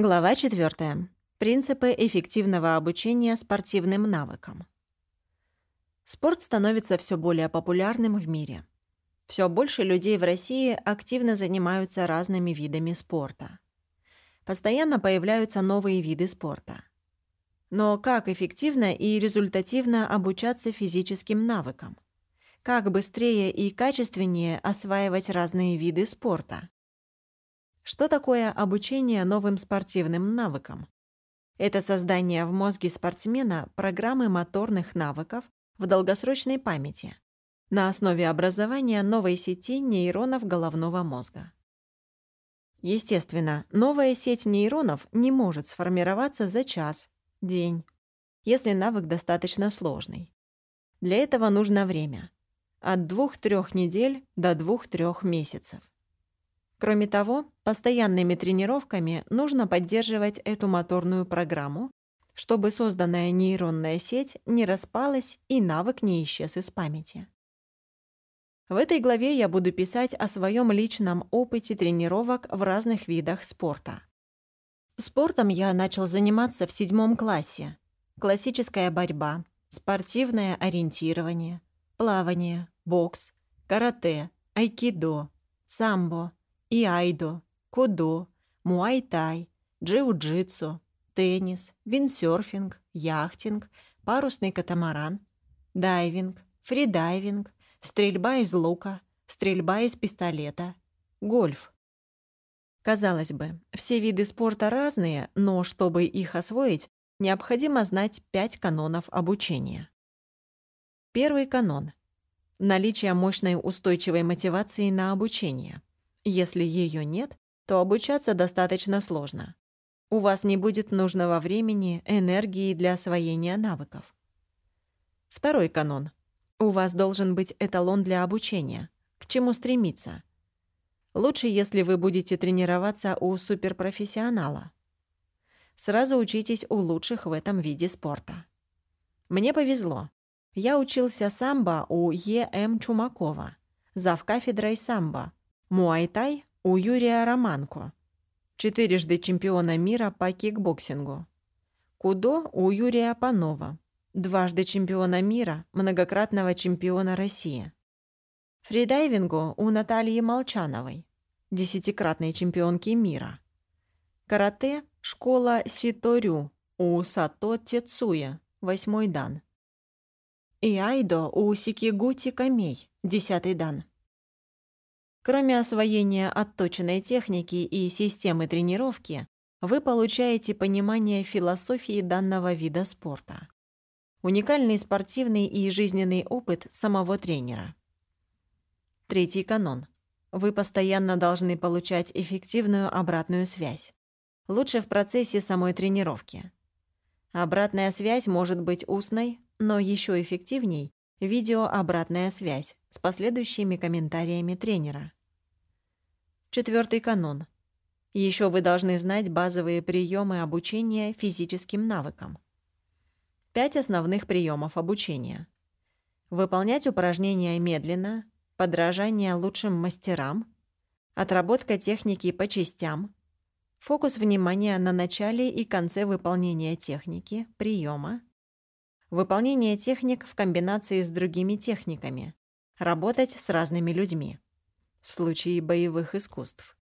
Глава 4. Принципы эффективного обучения спортивным навыкам. Спорт становится все более популярным в мире. Все больше людей в России активно занимаются разными видами спорта. Постоянно появляются новые виды спорта. Но как эффективно и результативно обучаться физическим навыкам? Как быстрее и качественнее осваивать разные виды спорта? Что такое обучение новым спортивным навыкам? Это создание в мозге спортсмена программы моторных навыков в долгосрочной памяти на основе образования новой сети нейронов головного мозга. Естественно, новая сеть нейронов не может сформироваться за час, день, если навык достаточно сложный. Для этого нужно время – от 2-3 недель до 2-3 месяцев. Кроме того, постоянными тренировками нужно поддерживать эту моторную программу, чтобы созданная нейронная сеть не распалась и навык не исчез из памяти. В этой главе я буду писать о своем личном опыте тренировок в разных видах спорта. Спортом я начал заниматься в седьмом классе. Классическая борьба, спортивное ориентирование, плавание, бокс, карате, айкидо, самбо, иайдо, кудо, муай-тай, джиу-джитсу, теннис, виндсерфинг, яхтинг, парусный катамаран, дайвинг, фридайвинг, стрельба из лука, стрельба из пистолета, гольф. Казалось бы, все виды спорта разные, но чтобы их освоить, необходимо знать пять канонов обучения. Первый канон – наличие мощной устойчивой мотивации на обучение – если ее нет, то обучаться достаточно сложно. У вас не будет нужного времени, энергии для освоения навыков. Второй канон. У вас должен быть эталон для обучения. К чему стремиться? Лучше, если вы будете тренироваться у суперпрофессионала. Сразу учитесь у лучших в этом виде спорта. Мне повезло. Я учился самбо у Е.М. Чумакова, зав кафедрой самбо, Муайтай у Юрия Романко, четырежды чемпиона мира по кикбоксингу. Кудо у Юрия Панова, дважды чемпиона мира, многократного чемпиона России. Фридайвингу у Натальи Молчановой, десятикратной чемпионки мира. Карате – школа Ситорю у Сато Тецуя, восьмой дан. И айдо у Сикигути Камей, десятый дан. Кроме освоения отточенной техники и системы тренировки, вы получаете понимание философии данного вида спорта. Уникальный спортивный и жизненный опыт самого тренера. Третий канон. Вы постоянно должны получать эффективную обратную связь. Лучше в процессе самой тренировки. Обратная связь может быть устной, но еще эффективней – видеообратная связь с последующими комментариями тренера. Четвертый канон. Еще вы должны знать базовые приемы обучения физическим навыкам. Пять основных приемов обучения. Выполнять упражнения медленно, подражание лучшим мастерам, отработка техники по частям, фокус внимания на начале и конце выполнения техники, приема, выполнение техник в комбинации с другими техниками, работать с разными людьми в случае боевых искусств.